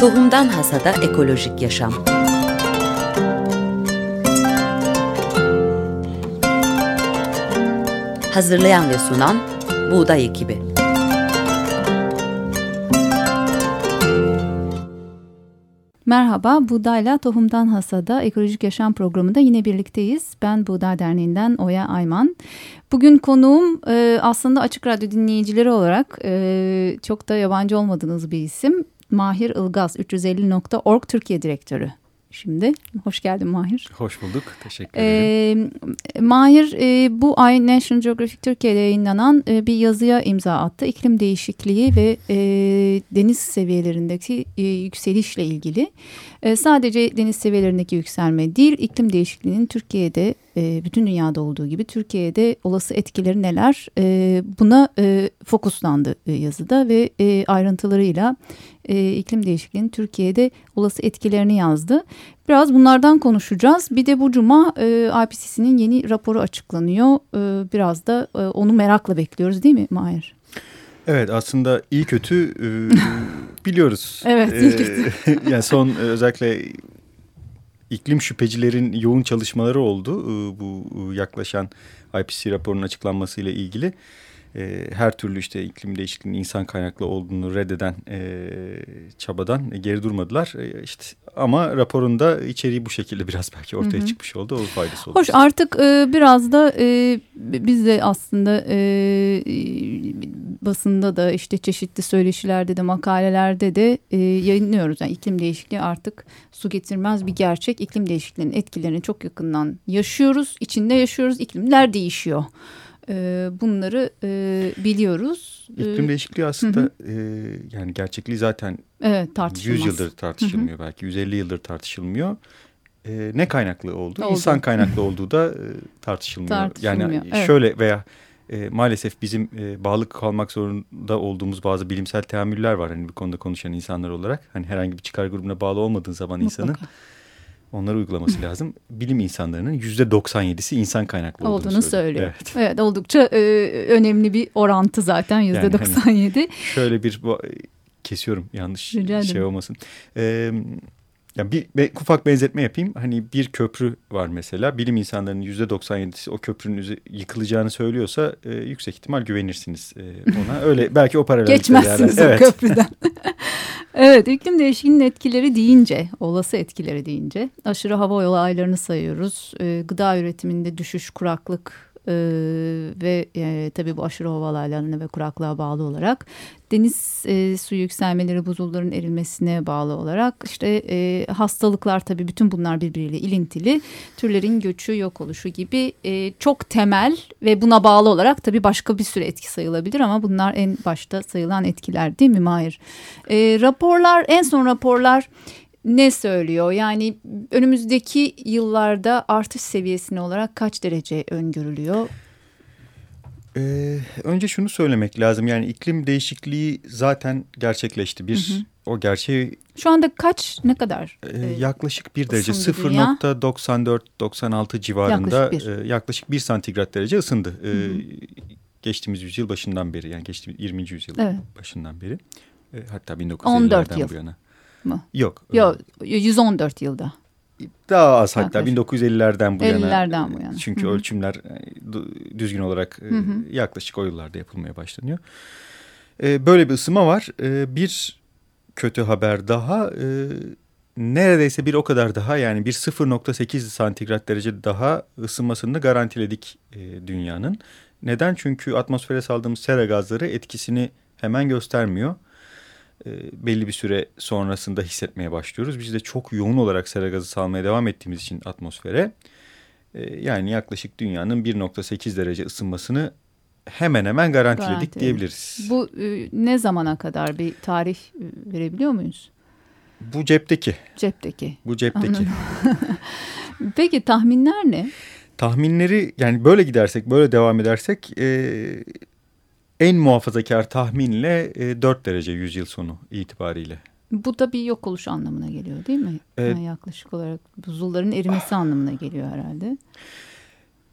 Tohumdan Hasada Ekolojik Yaşam Hazırlayan ve sunan Buğday Ekibi Merhaba, Buğdayla Tohumdan Hasada Ekolojik Yaşam programında yine birlikteyiz. Ben Buğday Derneği'nden Oya Ayman. Bugün konuğum e, aslında Açık Radyo dinleyicileri olarak e, çok da yabancı olmadığınız bir isim. Mahir Ilgaz, 350.org Türkiye Direktörü şimdi. Hoş geldin Mahir. Hoş bulduk. Teşekkür ederim. Ee, Mahir e, bu ay National Geographic Türkiye'de yayınlanan e, bir yazıya imza attı. İklim değişikliği ve e, deniz seviyelerindeki e, yükselişle ilgili. E, sadece deniz seviyelerindeki yükselme değil, iklim değişikliğinin Türkiye'de e, bütün dünyada olduğu gibi Türkiye'de olası etkileri neler e, buna e, fokuslandı e, yazıda ve e, ayrıntılarıyla e, iklim değişikliğinin Türkiye'de olası etkilerini yazdı. Biraz bunlardan konuşacağız. Bir de bu cuma e, IPCC'nin yeni raporu açıklanıyor. E, biraz da e, onu merakla bekliyoruz değil mi Mahir? Evet aslında iyi kötü e, biliyoruz. evet iyi kötü. yani son özellikle iklim şüphecilerin yoğun çalışmaları oldu e, bu e, yaklaşan IPCC raporunun açıklanmasıyla ilgili. E, her türlü işte iklim değişikliğinin insan kaynaklı olduğunu reddeden çabadan geri durmadılar. İşte ama raporunda içeriği bu şekilde biraz belki ortaya Hı -hı. çıkmış oldu. O faydası oldu. Hoş artık e, biraz da e, biz de aslında e, basında da işte çeşitli söyleşilerde de makalelerde de e, yayınlıyoruz. Yani iklim değişikliği artık su getirmez bir gerçek. İklim değişikliğinin etkilerini çok yakından yaşıyoruz. İçinde yaşıyoruz. İklimler değişiyor. E, bunları e, biliyoruz. İklim değişikliği aslında hı hı. E, yani gerçekliği zaten evet, 100 yıldır tartışılmıyor hı hı. belki 150 yıldır tartışılmıyor. E, ne kaynaklı olduğu, Oldu. insan kaynaklı olduğu da e, tartışılmıyor. tartışılmıyor. Yani evet. şöyle veya e, maalesef bizim e, bağlı kalmak zorunda olduğumuz bazı bilimsel teamüller var. Hani bu konuda konuşan insanlar olarak. Hani herhangi bir çıkar grubuna bağlı olmadığın zaman Mutlaka. insanın onları uygulaması lazım. Bilim insanlarının yüzde 97'si insan kaynaklı olduğunu, olduğunu söylüyor. Evet. evet oldukça e, önemli bir orantı zaten yüzde yani 97. Hani şöyle bir kesiyorum yanlış şey olmasın. Ee, yani bir be, ufak benzetme yapayım. Hani bir köprü var mesela. Bilim insanlarının yüzde 97'si o köprünün yıkılacağını söylüyorsa e, yüksek ihtimal güvenirsiniz e, ona. Öyle belki o paralel. Geçmezsiniz o evet. köprüden. evet iklim değişikliğinin etkileri deyince, olası etkileri deyince aşırı hava yolu aylarını sayıyoruz. E, gıda üretiminde düşüş, kuraklık, ee, ve e, tabii bu aşırı ovalarlarına ve kuraklığa bağlı olarak deniz e, su yükselmeleri buzulların erilmesine bağlı olarak işte e, hastalıklar tabii bütün bunlar birbiriyle ilintili türlerin göçü yok oluşu gibi e, çok temel ve buna bağlı olarak tabii başka bir sürü etki sayılabilir ama bunlar en başta sayılan etkiler değil mi Mahir? E, raporlar en son raporlar ne söylüyor? Yani önümüzdeki yıllarda artış seviyesine olarak kaç derece öngörülüyor? Ee, önce şunu söylemek lazım. Yani iklim değişikliği zaten gerçekleşti. Bir hı hı. o gerçeği... Şu anda kaç ne kadar? E, yaklaşık bir derece 0.94-96 civarında yaklaşık bir. E, yaklaşık bir santigrat derece ısındı. E, hı hı. geçtiğimiz yüzyıl başından beri yani geçtiğimiz 20. yüzyıl evet. başından beri. E, hatta 1950'lerden bu yana mı? Yok. Yok 114 yılda. Daha az hatta 1950'lerden bu 50'lerden yana. bu yana. Çünkü Hı -hı. ölçümler e, düzgün olarak Hı -hı. yaklaşık o yıllarda yapılmaya başlanıyor. E, böyle bir ısınma var. E, bir kötü haber daha neredeyse bir o kadar daha yani bir 0.8 santigrat derece daha ısınmasını garantiledik dünyanın. Neden? Çünkü atmosfere saldığımız sera gazları etkisini hemen göstermiyor. E, belli bir süre sonrasında hissetmeye başlıyoruz. Biz de çok yoğun olarak sera gazı salmaya devam ettiğimiz için atmosfere e, yani yaklaşık dünyanın 1.8 derece ısınmasını hemen hemen garantiledik Garanti. diyebiliriz. Bu e, ne zamana kadar bir tarih verebiliyor muyuz? Bu cepteki. Cepteki. Bu cepteki. Peki tahminler ne? Tahminleri yani böyle gidersek, böyle devam edersek e, en muhafazakar tahminle e, 4 derece yüzyıl sonu itibariyle. Bu da bir yok oluş anlamına geliyor değil mi? Ee, yani yaklaşık olarak buzulların erimesi anlamına geliyor herhalde.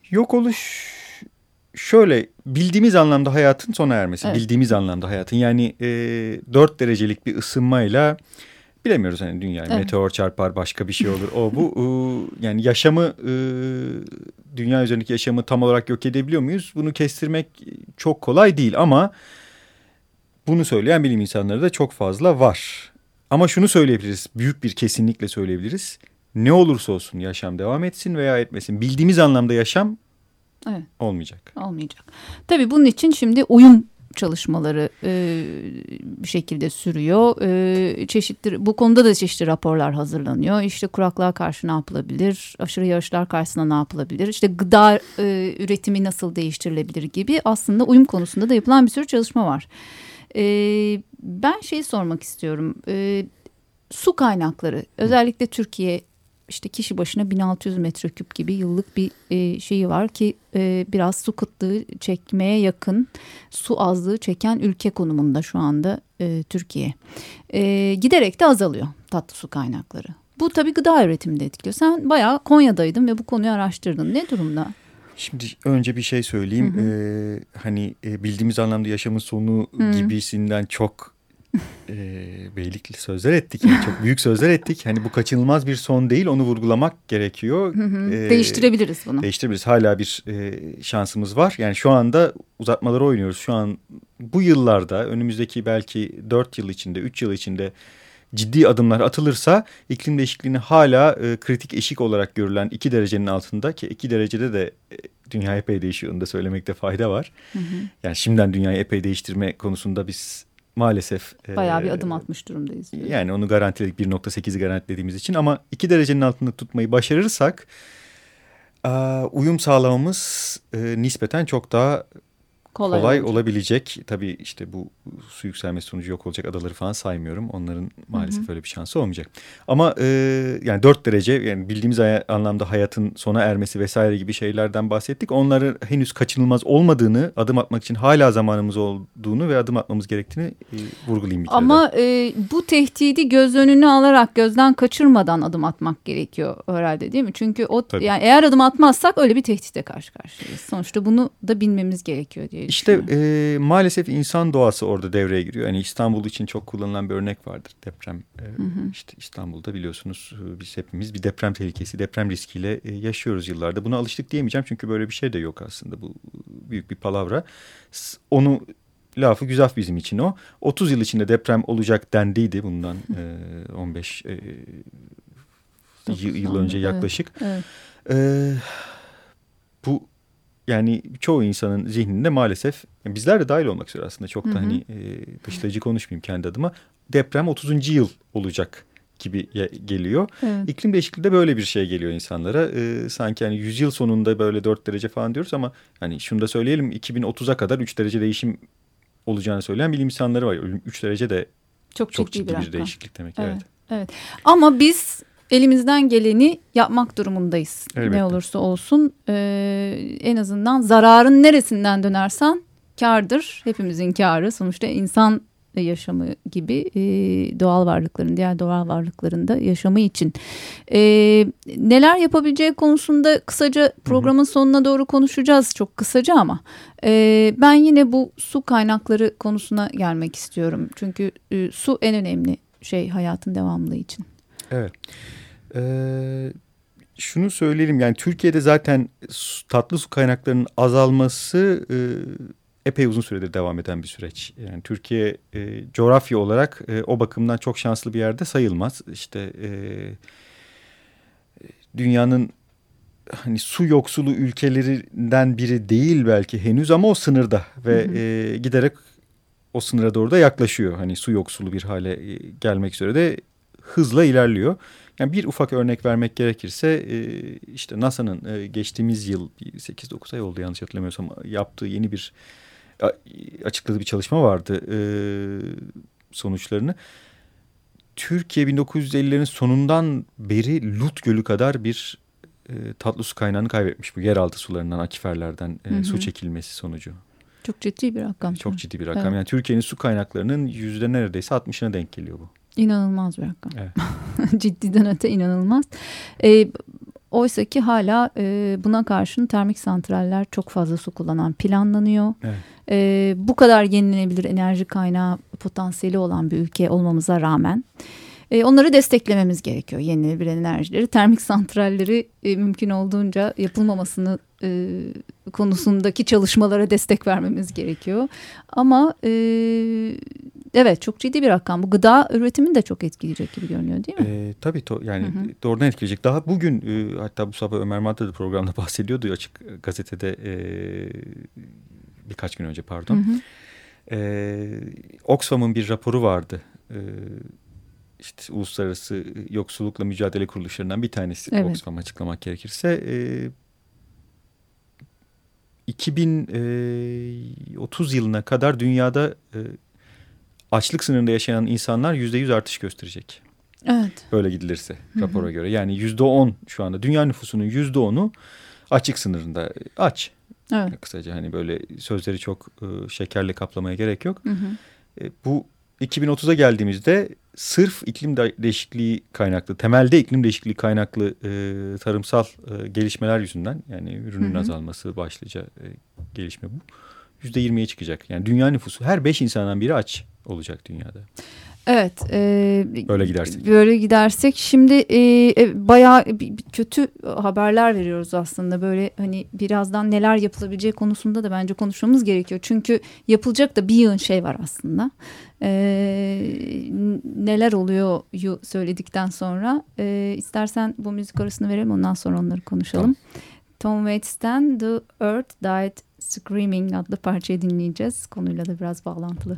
Yok oluş şöyle bildiğimiz anlamda hayatın sona ermesi. Evet. Bildiğimiz anlamda hayatın yani e, 4 derecelik bir ısınmayla bilemiyoruz hani dünya evet. meteor çarpar başka bir şey olur. O bu yani yaşamı dünya üzerindeki yaşamı tam olarak yok edebiliyor muyuz? Bunu kestirmek çok kolay değil ama bunu söyleyen bilim insanları da çok fazla var. Ama şunu söyleyebiliriz büyük bir kesinlikle söyleyebiliriz. Ne olursa olsun yaşam devam etsin veya etmesin. Bildiğimiz anlamda yaşam evet. olmayacak. Olmayacak. Tabii bunun için şimdi uyum çalışmaları e, bir şekilde sürüyor. E, çeşitli bu konuda da çeşitli raporlar hazırlanıyor. İşte kuraklığa karşı ne yapılabilir? Aşırı yağışlar karşısında ne yapılabilir? İşte gıda e, üretimi nasıl değiştirilebilir gibi aslında uyum konusunda da yapılan bir sürü çalışma var. E, ben şeyi sormak istiyorum. E, su kaynakları özellikle Türkiye işte kişi başına 1600 metreküp gibi yıllık bir e, şeyi var ki e, biraz su kıtlığı çekmeye yakın su azlığı çeken ülke konumunda şu anda e, Türkiye. E, giderek de azalıyor tatlı su kaynakları. Bu tabii gıda üretiminde etkiliyor. Sen bayağı Konya'daydın ve bu konuyu araştırdın. Ne durumda? Şimdi önce bir şey söyleyeyim. Hı hı. Ee, hani e, bildiğimiz anlamda yaşamın sonu hı. gibisinden çok e, beylikli sözler ettik. Yani çok büyük sözler ettik. Hani bu kaçınılmaz bir son değil onu vurgulamak gerekiyor. Hı hı. E, değiştirebiliriz bunu. Değiştirebiliriz. Hala bir e, şansımız var. Yani şu anda uzatmaları oynuyoruz. Şu an bu yıllarda önümüzdeki belki dört yıl içinde, üç yıl içinde ciddi adımlar atılırsa iklim değişikliğini hala e, kritik eşik olarak görülen iki derecenin altında ki iki derecede de e, dünya epey değişiyor onu da söylemekte fayda var. Hı hı. Yani şimdiden dünyayı epey değiştirme konusunda biz maalesef. Bayağı bir adım atmış durumdayız. Diyor. Yani onu garantiledik 1.8'i garantilediğimiz için ama 2 derecenin altında tutmayı başarırsak uyum sağlamamız nispeten çok daha kolay, kolay olabilecek. Tabii işte bu su yükselmesi sonucu yok olacak adaları falan saymıyorum. Onların maalesef Hı -hı. öyle bir şansı olmayacak. Ama e, yani dört derece yani bildiğimiz anlamda hayatın sona ermesi vesaire gibi şeylerden bahsettik. Onların henüz kaçınılmaz olmadığını, adım atmak için hala zamanımız olduğunu ve adım atmamız gerektiğini e, vurgulayayım bir Ama e, bu tehdidi göz önüne alarak gözden kaçırmadan adım atmak gerekiyor herhalde değil mi? Çünkü o Tabii. yani eğer adım atmazsak öyle bir tehditle karşı karşıyayız. Sonuçta bunu da bilmemiz gerekiyor diye işte e, maalesef insan doğası orada devreye giriyor. Yani İstanbul için çok kullanılan bir örnek vardır deprem. E, hı hı. İşte İstanbul'da biliyorsunuz biz hepimiz bir deprem tehlikesi, deprem riskiyle e, yaşıyoruz yıllarda. Buna alıştık diyemeyeceğim çünkü böyle bir şey de yok aslında. Bu büyük bir palavra. Onu lafı güzel bizim için o. 30 yıl içinde deprem olacak dendiydi bundan e, 15 e, yıl önce yaklaşık. Evet, evet. E, bu yani çoğu insanın zihninde maalesef yani bizler de dahil olmak üzere aslında çok da hı hı. hani e, dışlayıcı konuşmayayım kendi adıma deprem 30. yıl olacak gibi geliyor. Evet. İklim değişikliği de böyle bir şey geliyor insanlara. Ee, sanki hani 100 yıl sonunda böyle 4 derece falan diyoruz ama hani şunu da söyleyelim 2030'a kadar 3 derece değişim olacağını söyleyen bilim insanları var. 3 derece de çok, çok ciddi, ciddi bir, bir değişiklik demek. Evet. evet. Evet. Ama biz elimizden geleni yapmak durumundayız. Elbette. Ne olursa olsun e, en azından zararın neresinden dönersen kardır. Hepimizin karı sonuçta insan yaşamı gibi e, doğal varlıkların diğer doğal varlıkların da yaşamı için e, neler yapabileceği konusunda kısaca programın sonuna doğru konuşacağız çok kısaca ama e, ben yine bu su kaynakları konusuna gelmek istiyorum çünkü e, su en önemli şey hayatın devamlılığı için. Evet. Ee, şunu söyleyelim yani Türkiye'de zaten tatlı su kaynaklarının azalması e, epey uzun süredir devam eden bir süreç. Yani Türkiye e, coğrafya olarak e, o bakımdan çok şanslı bir yerde sayılmaz. İşte e, dünyanın hani su yoksulu ülkelerinden biri değil belki henüz ama o sınırda ve hı hı. E, giderek o sınıra doğru da yaklaşıyor. Hani su yoksulu bir hale e, gelmek üzere de hızla ilerliyor. Yani bir ufak örnek vermek gerekirse e, işte NASA'nın e, geçtiğimiz yıl 8-9 ay oldu yanlış hatırlamıyorsam yaptığı yeni bir açıkladığı bir çalışma vardı e, sonuçlarını. Türkiye 1950'lerin sonundan beri Lut Gölü kadar bir tatlı su kaynağını kaybetmiş bu yeraltı sularından, akiferlerden hı hı. su çekilmesi sonucu. Çok ciddi bir rakam. Çok ciddi bir rakam. Evet. Yani Türkiye'nin su kaynaklarının yüzde neredeyse 60'ına denk geliyor bu. İnanılmaz bir rakam. Evet. Ciddiden öte inanılmaz. E, oysa ki hala e, buna karşın termik santraller çok fazla su kullanan planlanıyor. Evet. E, bu kadar yenilenebilir enerji kaynağı potansiyeli olan bir ülke olmamıza rağmen E, onları desteklememiz gerekiyor yenilenebilir enerjileri. Termik santralleri e, mümkün olduğunca yapılmamasını e, konusundaki çalışmalara destek vermemiz gerekiyor. Ama e, evet çok ciddi bir rakam. Bu gıda üretimini de çok etkileyecek gibi görünüyor değil mi? E, tabii to, yani hı hı. doğrudan etkileyecek. Daha bugün e, hatta bu sabah Ömer Madde de programda bahsediyordu açık gazetede e, birkaç gün önce pardon. Hı hı. E, Oxfam'ın bir raporu vardı. E, işte uluslararası yoksullukla mücadele kuruluşlarından bir tanesi evet. Oxfam açıklamak gerekirse. E, 2030 yılına kadar dünyada e, açlık sınırında yaşayan insanlar yüzde yüz artış gösterecek. Evet. Böyle gidilirse rapora Hı -hı. göre. Yani yüzde on şu anda dünya nüfusunun yüzde onu açlık sınırında aç. Evet. Kısaca hani böyle sözleri çok e, şekerle kaplamaya gerek yok. Hı hı. E, bu 2030'a geldiğimizde sırf iklim değişikliği kaynaklı, temelde iklim değişikliği kaynaklı e, tarımsal e, gelişmeler yüzünden yani ürünün hı hı. azalması başlıca e, gelişme bu. Yüzde yirmiye çıkacak. Yani dünya nüfusu her beş insandan biri aç olacak dünyada. Evet. E, böyle gidersek. Böyle gidersek. Şimdi e, e, bayağı kötü haberler veriyoruz aslında. Böyle hani birazdan neler yapılabileceği konusunda da bence konuşmamız gerekiyor. Çünkü yapılacak da bir yığın şey var aslında. E, neler oluyor söyledikten sonra. E, istersen bu müzik arasını verelim ondan sonra onları konuşalım. Tamam. Tom Waits'ten The Earth Died Screaming adlı parçayı dinleyeceğiz. Konuyla da biraz bağlantılı.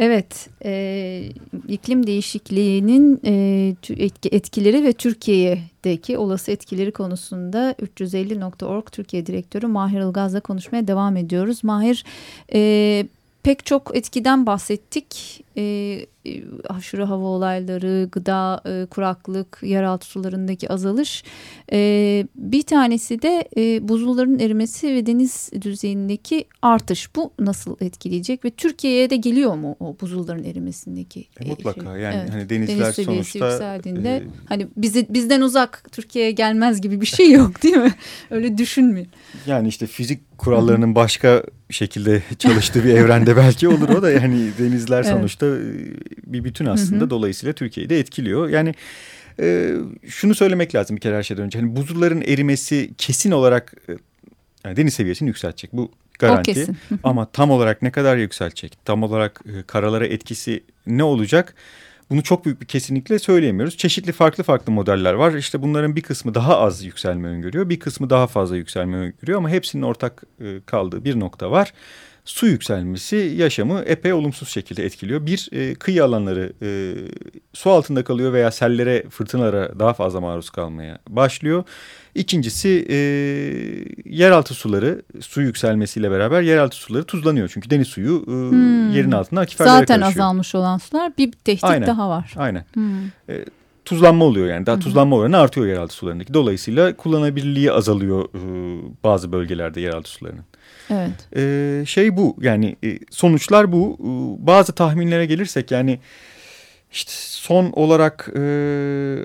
Evet, e, iklim değişikliğinin e, etkileri ve Türkiye'deki olası etkileri konusunda 350.org Türkiye Direktörü Mahir Ilgaz'la konuşmaya devam ediyoruz. Mahir, e, pek çok etkiden bahsettik. E, aşırı hava olayları, gıda, e, kuraklık, yeraltı sularındaki azalış. E, bir tanesi de e, buzulların erimesi ve deniz düzeyindeki artış. Bu nasıl etkileyecek ve Türkiye'ye de geliyor mu o buzulların erimesindeki? E, mutlaka şey? yani evet. hani denizler Deniz seviyesi sonuçta yükseldiğinde e, hani bizi bizden uzak Türkiye'ye gelmez gibi bir şey yok değil mi? Öyle düşünmeyin. Yani işte fizik kurallarının başka şekilde çalıştığı bir evrende belki olur o da yani denizler sonuçta evet bir bütün aslında. Hı hı. Dolayısıyla Türkiye'yi de etkiliyor. Yani e, şunu söylemek lazım bir kere her şeyden önce. Hani buzulların erimesi kesin olarak e, yani deniz seviyesini yükseltecek. Bu garanti. Ama tam olarak ne kadar yükseltecek? Tam olarak e, karalara etkisi ne olacak? Bunu çok büyük bir kesinlikle söyleyemiyoruz. Çeşitli farklı farklı modeller var. İşte bunların bir kısmı daha az yükselme öngörüyor. Bir kısmı daha fazla yükselme öngörüyor. Ama hepsinin ortak e, kaldığı bir nokta var su yükselmesi yaşamı epey olumsuz şekilde etkiliyor. Bir, e, kıyı alanları e, su altında kalıyor veya sellere, fırtınalara daha fazla maruz kalmaya başlıyor. İkincisi e, yeraltı suları su yükselmesiyle beraber yeraltı suları tuzlanıyor. Çünkü deniz suyu e, hmm. yerin altında akiferlere Zaten karışıyor. Zaten azalmış olan sular bir tehdit aynen, daha var. Aynen. Hmm. E, tuzlanma oluyor yani. Daha tuzlanma oranı artıyor yeraltı sularındaki. Dolayısıyla kullanabilirliği azalıyor e, bazı bölgelerde yeraltı sularının. Evet. Ee, şey bu yani e, sonuçlar bu. Ee, bazı tahminlere gelirsek yani işte son olarak e,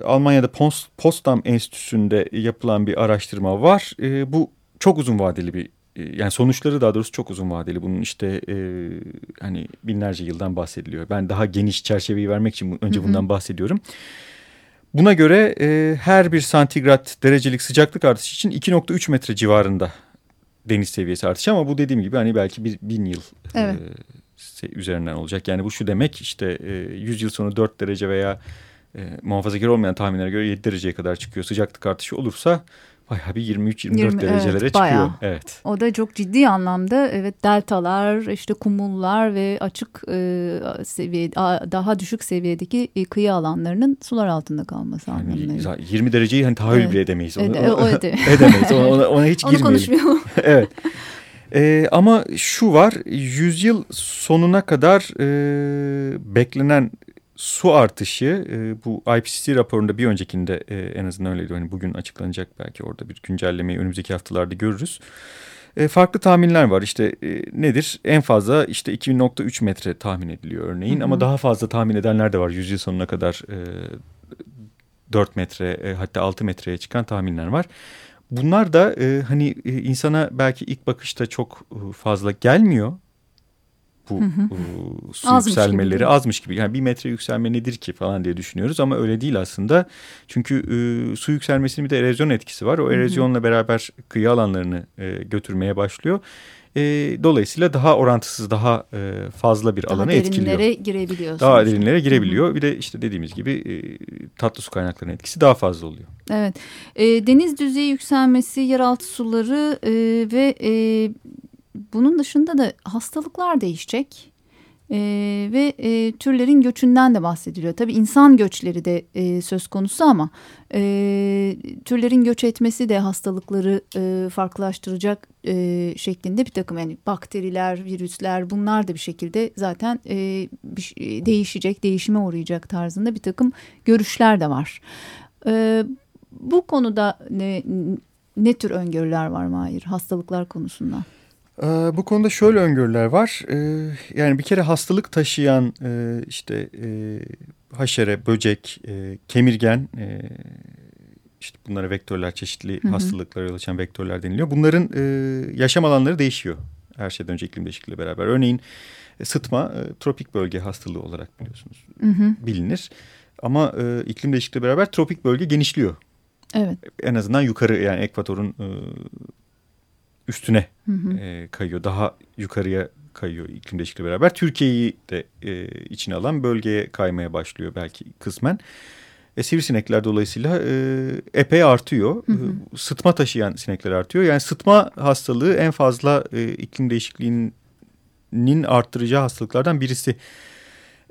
Almanya'da Post, Potsdam Enstitüsü'nde yapılan bir araştırma var. E, bu çok uzun vadeli bir e, yani sonuçları daha doğrusu çok uzun vadeli. Bunun işte e, hani binlerce yıldan bahsediliyor. Ben daha geniş çerçeveyi vermek için önce bundan bahsediyorum. Buna göre e, her bir santigrat derecelik sıcaklık artışı için 2.3 metre civarında deniz seviyesi artışı ama bu dediğim gibi hani belki bir bin yıl evet. e, üzerinden olacak. Yani bu şu demek işte e, 100 yıl sonra 4 derece veya e, muhafazakar olmayan tahminlere göre 7 dereceye kadar çıkıyor. Sıcaklık artışı olursa Bayağı bir 23-24 derecelere evet, çıkıyor. Evet. O da çok ciddi anlamda evet deltalar, işte kumullar ve açık e, seviye daha düşük seviyedeki e, kıyı alanlarının sular altında kalması yani, anlamına 20 dereceyi hani tahayyül evet. bile edemeyiz. Onu, Ede, o ede. edemeyiz. Ona, ona hiç Onu girmeyelim. Onu konuşmayalım. evet. Ee, ama şu var, yüzyıl sonuna kadar e, beklenen su artışı e, bu IPCC raporunda bir öncekinde e, en azından öyleydi. Hani bugün açıklanacak belki orada bir güncellemeyi önümüzdeki haftalarda görürüz. E, farklı tahminler var. İşte e, nedir? En fazla işte 2.3 metre tahmin ediliyor örneğin. Hı hı. Ama daha fazla tahmin edenler de var. Yüzyıl sonuna kadar e, 4 metre e, hatta 6 metreye çıkan tahminler var. Bunlar da e, hani e, insana belki ilk bakışta çok e, fazla gelmiyor bu hı hı. E, su azmış yükselmeleri gibi. azmış gibi. Yani bir metre yükselme nedir ki falan diye düşünüyoruz ama öyle değil aslında. Çünkü e, su yükselmesinin bir de erozyon etkisi var. O erozyonla beraber kıyı alanlarını e, götürmeye başlıyor. E, dolayısıyla daha orantısız, daha e, fazla bir daha alanı etkiliyor. Daha derinlere girebiliyor. Daha derinlere girebiliyor. Hı hı. Bir de işte dediğimiz gibi e, tatlı su kaynaklarının etkisi daha fazla oluyor. Evet. E, deniz düzeyi yükselmesi, yeraltı suları e, ve e, bunun dışında da hastalıklar değişecek. ee, ve e, türlerin göçünden de bahsediliyor. Tabii insan göçleri de e, söz konusu ama e, türlerin göç etmesi de hastalıkları e, farklılaştıracak e, şeklinde bir takım yani bakteriler, virüsler bunlar da bir şekilde zaten e, bir, değişecek, değişime uğrayacak tarzında bir takım görüşler de var. E, bu konuda ne, ne tür öngörüler var Mahir hastalıklar konusunda? Ee, bu konuda şöyle öngörüler var. Ee, yani bir kere hastalık taşıyan e, işte e, haşere, böcek, e, kemirgen işte bunlara vektörler çeşitli hı hı. hastalıklara yol açan vektörler deniliyor. Bunların yaşam alanları değişiyor her şeyden önce iklim değişikliğiyle beraber. Örneğin sıtma tropik bölge hastalığı olarak biliyorsunuz hı hı. bilinir. Ama iklim değişikliğiyle beraber tropik bölge genişliyor. Evet. En azından yukarı yani ekvatorun üstüne hı hı. E, kayıyor. Daha yukarıya kayıyor iklim değişikliği beraber. Türkiye'yi de e, içine alan bölgeye kaymaya başlıyor belki kısmen. E, sivrisinekler dolayısıyla e, epey artıyor. Hı hı. E, sıtma taşıyan sinekler artıyor. Yani sıtma hastalığı en fazla e, iklim değişikliğinin arttıracağı hastalıklardan birisi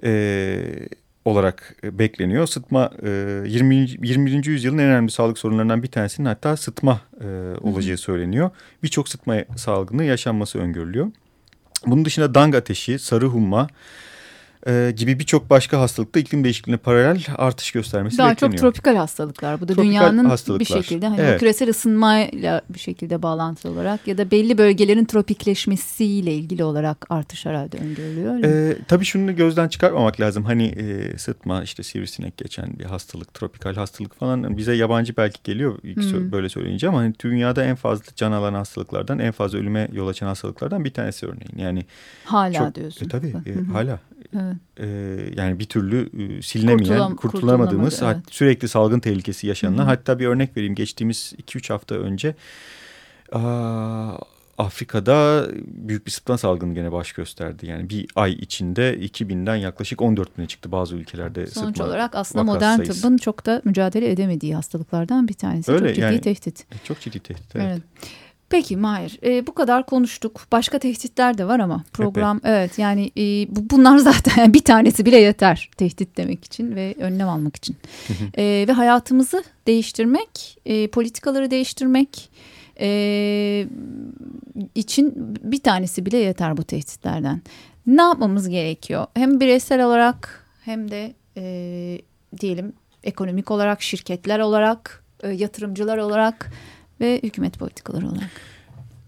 e, olarak bekleniyor. Sıtma e, 20. 21. yüzyılın en önemli sağlık sorunlarından bir tanesinin hatta sıtma e, olacağı söyleniyor. Birçok sıtma salgını yaşanması öngörülüyor. Bunun dışında dang ateşi, sarı humma, e, gibi birçok başka hastalıkta iklim değişikliğine paralel artış göstermesi Daha bekleniyor. çok tropikal hastalıklar. Bu da Tropikal dünyanın hastalıklar. bir şekilde hani Evet. küresel ısınmayla bir şekilde bağlantılı olarak ya da belli bölgelerin tropikleşmesiyle ilgili olarak artış herhalde öngörülüyor. Ee, tabii şunu gözden çıkartmamak lazım. Hani e, sıtma, işte sivrisinek geçen bir hastalık, tropikal hastalık falan bize yabancı belki geliyor Hmm. böyle söyleyince ama hani dünyada en fazla can alan hastalıklardan, en fazla ölüme yol açan hastalıklardan bir tanesi örneğin. Yani Hala çok, diyorsun. e, tabii e, hala Evet. e, yani bir türlü e, silinemeyen, Kurtulam- kurtulamadığımız, kurtulamadı, evet. hat- sürekli salgın tehlikesi yaşanılan. Hı hı. Hatta bir örnek vereyim. Geçtiğimiz 2-3 hafta önce aa, Afrika'da büyük bir sıtma salgını gene baş gösterdi. Yani bir ay içinde 2000'den yaklaşık 14 bine çıktı bazı ülkelerde Sonuç olarak aslında modern sayısı. tıbbın çok da mücadele edemediği hastalıklardan bir tanesi. Öyle, çok ciddi yani- tehdit. Çok ciddi tehdit. Evet. Evet. Peki Mahir e, bu kadar konuştuk. Başka tehditler de var ama program evet yani e, bu, bunlar zaten bir tanesi bile yeter tehdit demek için ve önlem almak için. E, ve hayatımızı değiştirmek, e, politikaları değiştirmek e, için bir tanesi bile yeter bu tehditlerden. Ne yapmamız gerekiyor? Hem bireysel olarak hem de e, diyelim ekonomik olarak, şirketler olarak, e, yatırımcılar olarak ve hükümet politikaları olarak.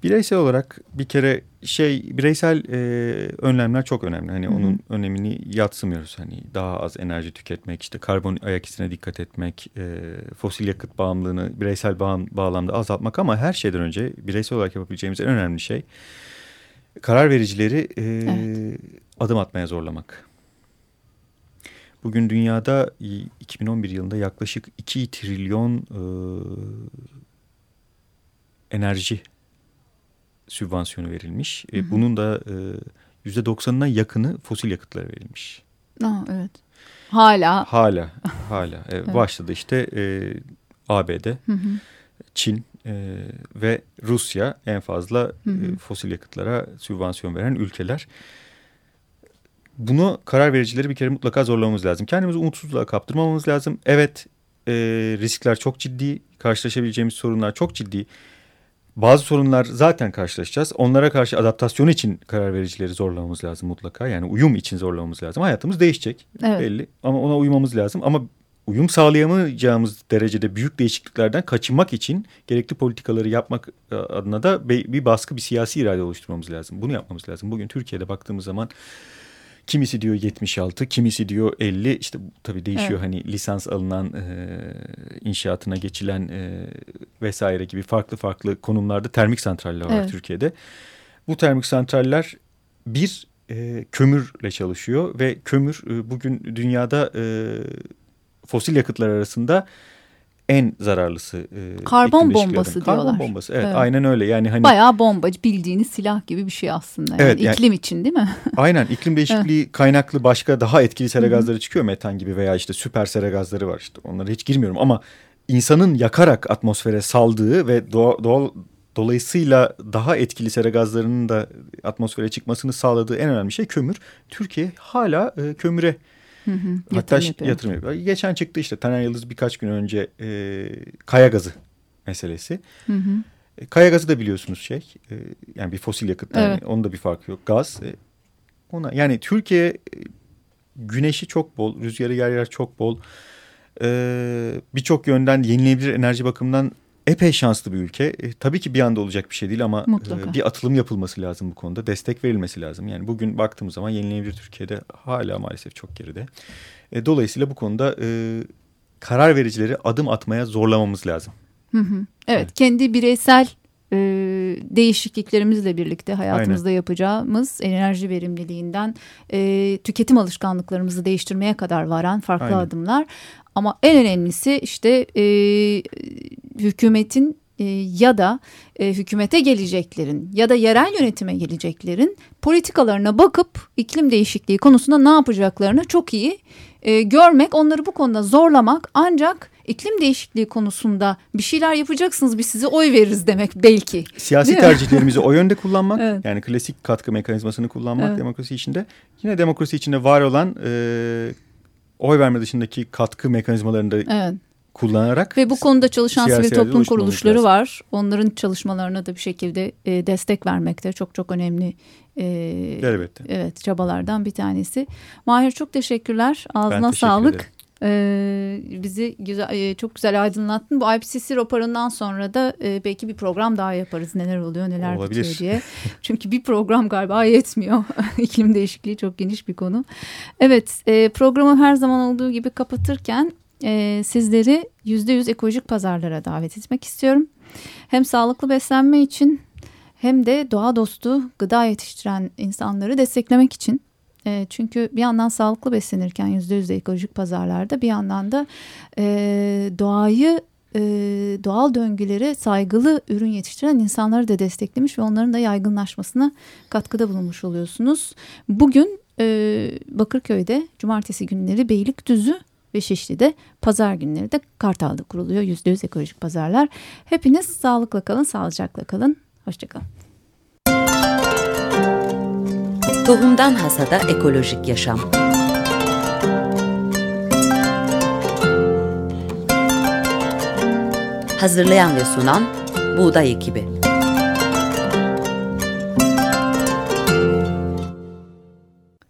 Bireysel olarak bir kere şey bireysel e, önlemler çok önemli. Hani Hı hı. onun önemini yatsımıyoruz. Hani daha az enerji tüketmek, işte karbon ayak izine dikkat etmek, e, fosil yakıt bağımlılığını bireysel bağım, bağlamda azaltmak ama her şeyden önce bireysel olarak yapabileceğimiz en önemli şey karar vericileri e, Evet. adım atmaya zorlamak. Bugün dünyada i- 2011 yılında yaklaşık 2 trilyon e, enerji sübvansiyonu verilmiş. E, Hı hı. bunun da e, %90'ına yakını fosil yakıtlara verilmiş. Aa, evet. Hala. Hala, hala. E, Evet. Başladı işte e, ABD, Hı hı. Çin e, ve Rusya en fazla Hı hı. e, fosil yakıtlara sübvansiyon veren ülkeler. Bunu karar vericileri bir kere mutlaka zorlamamız lazım. Kendimizi umutsuzluğa kaptırmamamız lazım. Evet e, riskler çok ciddi, karşılaşabileceğimiz sorunlar çok ciddi. Bazı sorunlar zaten karşılaşacağız. Onlara karşı adaptasyon için karar vericileri zorlamamız lazım mutlaka. Yani uyum için zorlamamız lazım. Hayatımız değişecek Evet. belli ama ona uymamız lazım. Ama uyum sağlayamayacağımız derecede büyük değişikliklerden kaçınmak için gerekli politikaları yapmak e, adına da bir baskı, bir siyasi irade oluşturmamız lazım. Bunu yapmamız lazım. Bugün Türkiye'de baktığımız zaman kimisi diyor 76, kimisi diyor 50. İşte tabii değişiyor Evet. hani lisans alınan, e, inşaatına geçilen e, vesaire gibi farklı farklı konumlarda termik santraller var Evet. Türkiye'de. Bu termik santraller bir e, kömürle çalışıyor ve kömür e, bugün dünyada e, fosil yakıtlar arasında en zararlısı. e, Karbon bombası. Karbon diyorlar. bombası evet, Evet. aynen öyle yani hani Bayağı bomba bildiğiniz silah gibi bir şey aslında. Yani Evet, yani- iklim için değil mi? aynen iklim değişikliği kaynaklı başka daha etkili sera gazları çıkıyor metan gibi veya işte süper sera gazları var işte onlara hiç girmiyorum ama insanın yakarak atmosfere saldığı ve doğa, doğal dolayısıyla daha etkili sera gazlarının da atmosfere çıkmasını sağladığı en önemli şey kömür. Türkiye hala e, kömüre Hı hı. Hatta Yatırım şi- yapıyor. yatırım yapıyor. Geçen çıktı işte Taner Yıldız birkaç gün önce e, kaya gazı meselesi. Hı hı. E, kaya gazı da biliyorsunuz şey e, yani bir fosil yakıt yani Evet. onun da bir farkı yok. Gaz e, ona yani Türkiye e, güneşi çok bol, rüzgarı yer yer çok bol. E, Birçok yönden yenilenebilir enerji bakımından epey şanslı bir ülke. E, tabii ki bir anda olacak bir şey değil ama Mutlaka. e, bir atılım yapılması lazım bu konuda. Destek verilmesi lazım. Yani bugün baktığımız zaman yenilenebilir Türkiye'de hala maalesef çok geride. E, dolayısıyla bu konuda e, karar vericileri adım atmaya zorlamamız lazım. Hı hı. Evet, Evet. kendi bireysel e, değişikliklerimizle birlikte hayatımızda yapacağımız enerji verimliliğinden e, tüketim alışkanlıklarımızı değiştirmeye kadar varan farklı Aynen. adımlar. Ama en önemlisi işte e, hükümetin e, ya da e, hükümete geleceklerin ya da yerel yönetime geleceklerin politikalarına bakıp iklim değişikliği konusunda ne yapacaklarını çok iyi e, görmek, onları bu konuda zorlamak ancak iklim değişikliği konusunda bir şeyler yapacaksınız biz size oy veririz demek belki. Siyasi tercihlerimizi o yönde kullanmak evet. yani klasik katkı mekanizmasını kullanmak Evet. demokrasi içinde. Yine demokrasi içinde var olan e, oy verme dışındaki katkı mekanizmalarını da Evet. Kullanarak Ve bu konuda çalışan sivil toplum kuruluşları lazım. var. Onların çalışmalarına da bir şekilde e, destek vermekte çok çok önemli e, elbette. evet çabalardan bir tanesi. Mahir çok teşekkürler. Ağzına teşekkür sağlık. ederim. Ee, bizi güzel, e, çok güzel aydınlattın. Bu IPCC raporundan sonra da e, belki bir program daha yaparız. Neler oluyor, neler Olabilir. bitiyor diye. Çünkü bir program galiba yetmiyor. İklim değişikliği çok geniş bir konu. Evet, e, programı her zaman olduğu gibi kapatırken e, sizleri %100 ekolojik pazarlara davet etmek istiyorum. Hem sağlıklı beslenme için hem de doğa dostu gıda yetiştiren insanları desteklemek için. E, çünkü bir yandan sağlıklı beslenirken %100 ekolojik pazarlarda bir yandan da e, doğayı e, doğal döngülere saygılı ürün yetiştiren insanları da desteklemiş ve onların da yaygınlaşmasına katkıda bulunmuş oluyorsunuz. Bugün e, Bakırköy'de cumartesi günleri Beylikdüzü ve Şişli'de pazar günleri de Kartal'da kuruluyor %100 ekolojik pazarlar. Hepiniz sağlıkla kalın, sağlıcakla kalın. Hoşçakalın. Tohumdan Hasada Ekolojik Yaşam Hazırlayan ve sunan Buğday Ekibi